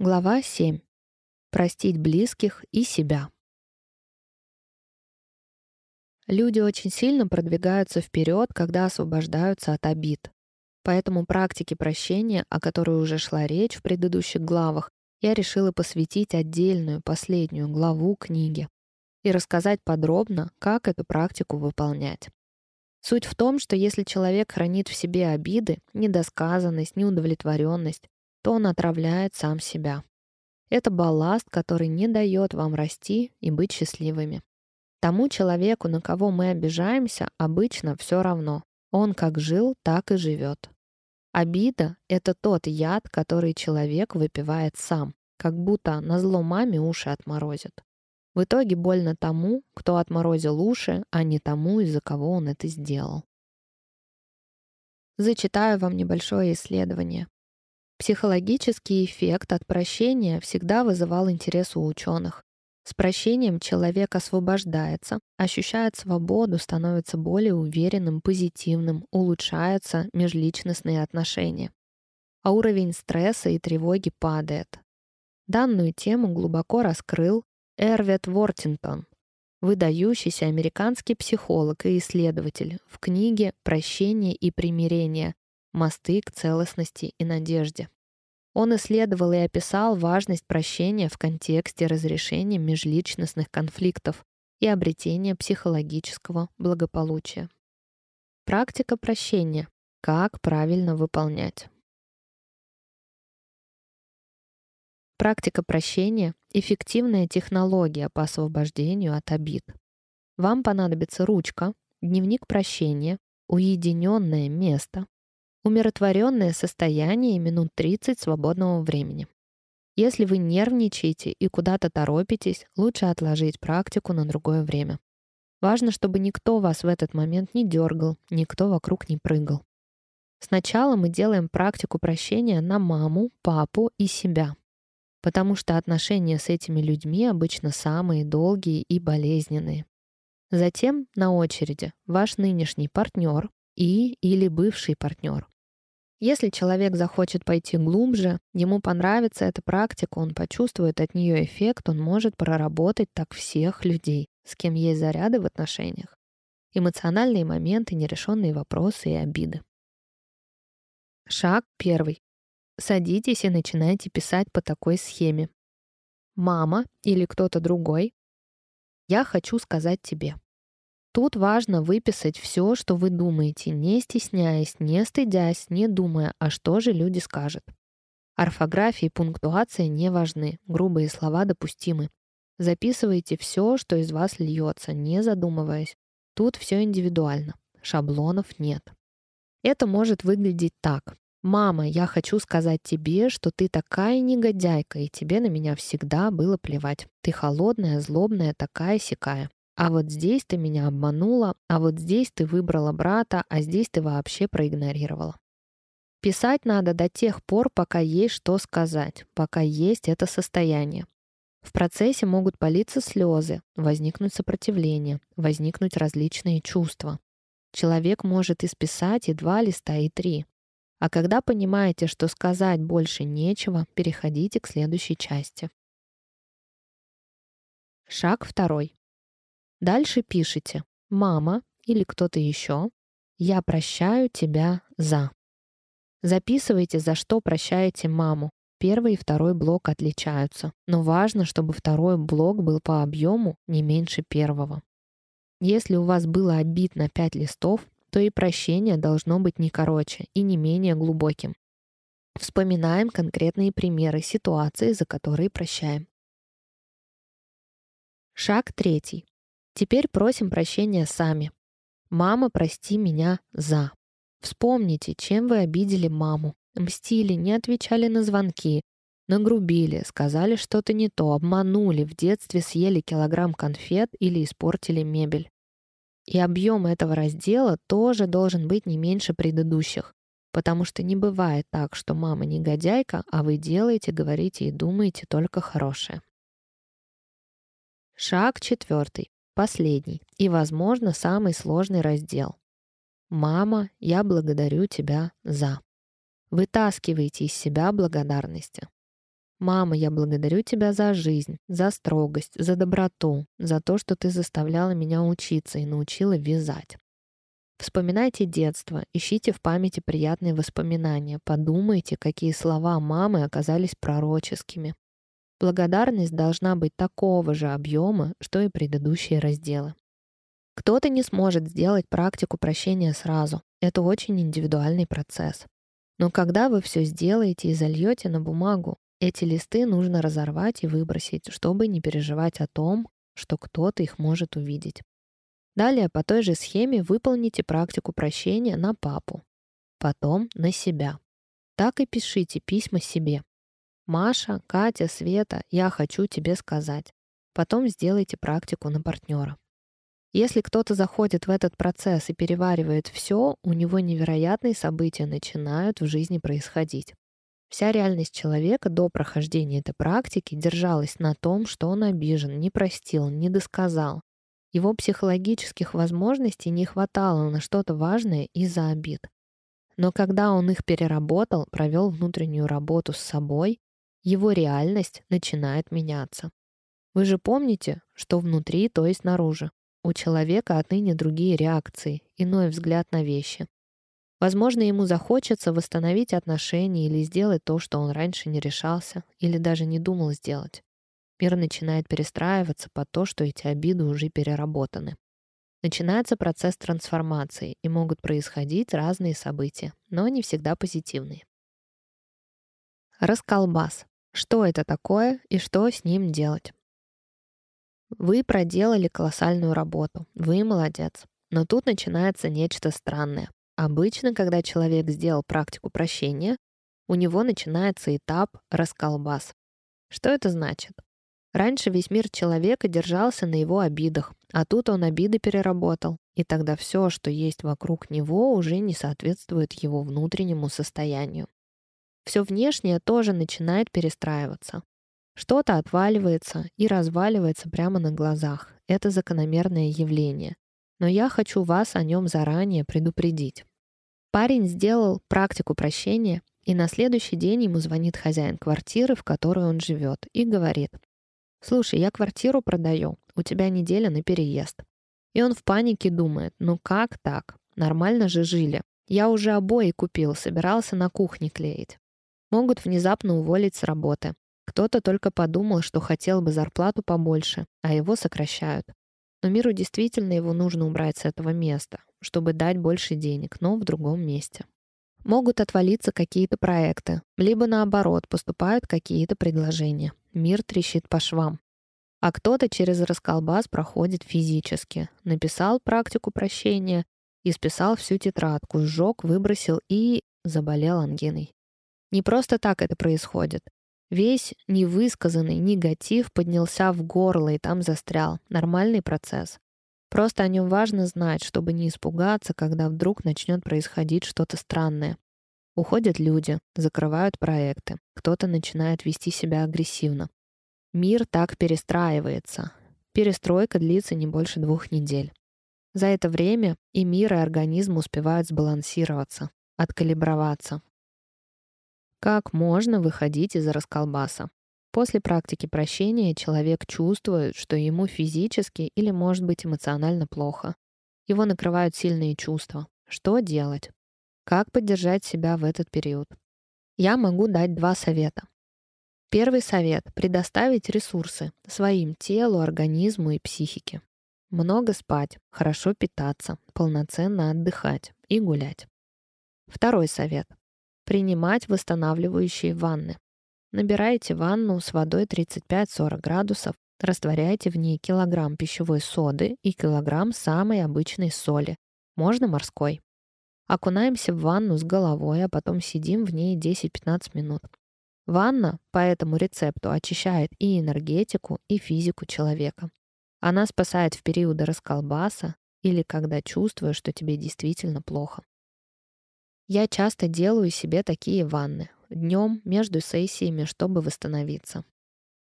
Глава 7. Простить близких и себя. Люди очень сильно продвигаются вперед, когда освобождаются от обид. Поэтому практике прощения, о которой уже шла речь в предыдущих главах, я решила посвятить отдельную, последнюю главу книги и рассказать подробно, как эту практику выполнять. Суть в том, что если человек хранит в себе обиды, недосказанность, неудовлетворенность, то он отравляет сам себя. Это балласт, который не дает вам расти и быть счастливыми. Тому человеку, на кого мы обижаемся, обычно все равно. Он как жил, так и живет. Обида — это тот яд, который человек выпивает сам, как будто на зло маме уши отморозит. В итоге больно тому, кто отморозил уши, а не тому, из-за кого он это сделал. Зачитаю вам небольшое исследование. Психологический эффект от прощения всегда вызывал интерес у ученых. С прощением человек освобождается, ощущает свободу, становится более уверенным, позитивным, улучшаются межличностные отношения. А уровень стресса и тревоги падает. Данную тему глубоко раскрыл Эрвет Вортингтон, выдающийся американский психолог и исследователь в книге «Прощение и примирение. Мосты к целостности и надежде». Он исследовал и описал важность прощения в контексте разрешения межличностных конфликтов и обретения психологического благополучия. Практика прощения. Как правильно выполнять. Практика прощения — эффективная технология по освобождению от обид. Вам понадобится ручка, дневник прощения, уединенное место, Умиротворенное состояние и минут 30 свободного времени. Если вы нервничаете и куда-то торопитесь, лучше отложить практику на другое время. Важно, чтобы никто вас в этот момент не дергал, никто вокруг не прыгал. Сначала мы делаем практику прощения на маму, папу и себя, потому что отношения с этими людьми обычно самые долгие и болезненные. Затем на очереди ваш нынешний партнер и или бывший партнер. Если человек захочет пойти глубже, ему понравится эта практика, он почувствует от нее эффект, он может проработать так всех людей, с кем есть заряды в отношениях. Эмоциональные моменты, нерешенные вопросы и обиды. Шаг первый. Садитесь и начинайте писать по такой схеме. Мама или кто-то другой. Я хочу сказать тебе. Тут важно выписать все, что вы думаете, не стесняясь, не стыдясь, не думая, а что же люди скажут. Орфография и пунктуация не важны, грубые слова допустимы. Записывайте все, что из вас льется, не задумываясь. Тут все индивидуально, шаблонов нет. Это может выглядеть так. «Мама, я хочу сказать тебе, что ты такая негодяйка, и тебе на меня всегда было плевать. Ты холодная, злобная, такая-сякая. А вот здесь ты меня обманула, а вот здесь ты выбрала брата, а здесь ты вообще проигнорировала. Писать надо до тех пор, пока есть что сказать, пока есть это состояние. В процессе могут политься слезы, возникнуть сопротивление, возникнуть различные чувства. Человек может исписать и два листа, и три. А когда понимаете, что сказать больше нечего, переходите к следующей части. Шаг второй. Дальше пишите «Мама» или кто-то еще «Я прощаю тебя за». Записывайте, за что прощаете маму. Первый и второй блок отличаются, но важно, чтобы второй блок был по объему не меньше первого. Если у вас было обид на 5 листов, то и прощение должно быть не короче и не менее глубоким. Вспоминаем конкретные примеры ситуации, за которые прощаем. Шаг третий. Теперь просим прощения сами. «Мама, прости меня за». Вспомните, чем вы обидели маму. Мстили, не отвечали на звонки, нагрубили, сказали что-то не то, обманули, в детстве съели килограмм конфет или испортили мебель. И объем этого раздела тоже должен быть не меньше предыдущих, потому что не бывает так, что мама негодяйка, а вы делаете, говорите и думаете только хорошее. Шаг четвертый. Последний и, возможно, самый сложный раздел. «Мама, я благодарю тебя за». Вытаскивайте из себя благодарности. «Мама, я благодарю тебя за жизнь, за строгость, за доброту, за то, что ты заставляла меня учиться и научила вязать». Вспоминайте детство, ищите в памяти приятные воспоминания, подумайте, какие слова мамы оказались пророческими. Благодарность должна быть такого же объема, что и предыдущие разделы. Кто-то не сможет сделать практику прощения сразу. Это очень индивидуальный процесс. Но когда вы все сделаете и зальете на бумагу, эти листы нужно разорвать и выбросить, чтобы не переживать о том, что кто-то их может увидеть. Далее по той же схеме выполните практику прощения на папу, потом на себя. Так и пишите письма себе. «Маша, Катя, Света, я хочу тебе сказать». Потом сделайте практику на партнера. Если кто-то заходит в этот процесс и переваривает все, у него невероятные события начинают в жизни происходить. Вся реальность человека до прохождения этой практики держалась на том, что он обижен, не простил, не досказал. Его психологических возможностей не хватало на что-то важное из-за обид. Но когда он их переработал, провел внутреннюю работу с собой, его реальность начинает меняться. Вы же помните, что внутри, то есть снаружи. У человека отныне другие реакции, иной взгляд на вещи. Возможно, ему захочется восстановить отношения или сделать то, что он раньше не решался или даже не думал сделать. Мир начинает перестраиваться под то, что эти обиды уже переработаны. Начинается процесс трансформации, и могут происходить разные события, но не всегда позитивные. Расколбас. Что это такое и что с ним делать? Вы проделали колоссальную работу. Вы молодец. Но тут начинается нечто странное. Обычно, когда человек сделал практику прощения, у него начинается этап расколбас. Что это значит? Раньше весь мир человека держался на его обидах, а тут он обиды переработал, и тогда все, что есть вокруг него, уже не соответствует его внутреннему состоянию. Все внешнее тоже начинает перестраиваться. Что-то отваливается и разваливается прямо на глазах. Это закономерное явление. Но я хочу вас о нем заранее предупредить. Парень сделал практику прощения, и на следующий день ему звонит хозяин квартиры, в которой он живет, и говорит, «Слушай, я квартиру продаю, у тебя неделя на переезд». И он в панике думает, ну как так? Нормально же жили. Я уже обои купил, собирался на кухне клеить. Могут внезапно уволить с работы. Кто-то только подумал, что хотел бы зарплату побольше, а его сокращают. Но миру действительно его нужно убрать с этого места, чтобы дать больше денег, но в другом месте. Могут отвалиться какие-то проекты, либо наоборот поступают какие-то предложения. Мир трещит по швам. А кто-то через расколбас проходит физически. Написал практику прощения, исписал всю тетрадку, сжег, выбросил и заболел ангиной. Не просто так это происходит. Весь невысказанный негатив поднялся в горло и там застрял. Нормальный процесс. Просто о нем важно знать, чтобы не испугаться, когда вдруг начнет происходить что-то странное. Уходят люди, закрывают проекты, кто-то начинает вести себя агрессивно. Мир так перестраивается. Перестройка длится не больше двух недель. За это время и мир, и организм успевают сбалансироваться, откалиброваться, как можно выходить из расколбаса? После практики прощения человек чувствует, что ему физически или, может быть, эмоционально плохо. Его накрывают сильные чувства. Что делать? Как поддержать себя в этот период? Я могу дать два совета. Первый совет — предоставить ресурсы своим телу, организму и психике. Много спать, хорошо питаться, полноценно отдыхать и гулять. Второй совет Принимать восстанавливающие ванны. Набирайте ванну с водой 35-40 градусов, растворяйте в ней килограмм пищевой соды и килограмм самой обычной соли, можно морской. Окунаемся в ванну с головой, а потом сидим в ней 10-15 минут. Ванна по этому рецепту очищает и энергетику, и физику человека. Она спасает в периоды расколбаса или когда чувствуешь, что тебе действительно плохо. Я часто делаю себе такие ванны днем между сессиями, чтобы восстановиться.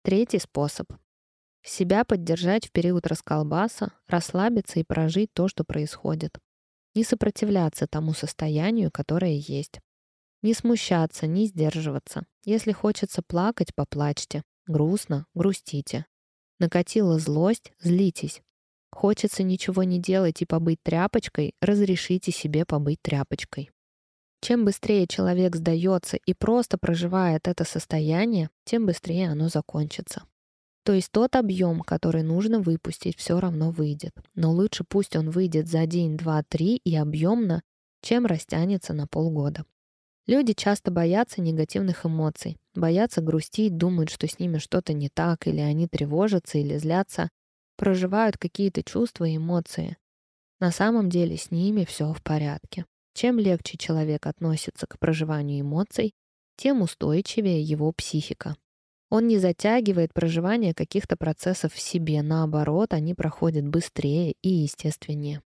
Третий способ. Себя поддержать в период расколбаса, расслабиться и прожить то, что происходит. Не сопротивляться тому состоянию, которое есть. Не смущаться, не сдерживаться. Если хочется плакать, поплачьте. Грустно, грустите. Накатила злость, злитесь. Хочется ничего не делать и побыть тряпочкой, разрешите себе побыть тряпочкой. Чем быстрее человек сдается и просто проживает это состояние, тем быстрее оно закончится. То есть тот объем, который нужно выпустить, все равно выйдет. Но лучше пусть он выйдет за день, два, три и объемно, чем растянется на полгода. Люди часто боятся негативных эмоций, боятся грустить, думают, что с ними что-то не так, или они тревожатся или злятся, проживают какие-то чувства и эмоции. На самом деле с ними все в порядке. Чем легче человек относится к проживанию эмоций, тем устойчивее его психика. Он не затягивает проживание каких-то процессов в себе, наоборот, они проходят быстрее и естественнее.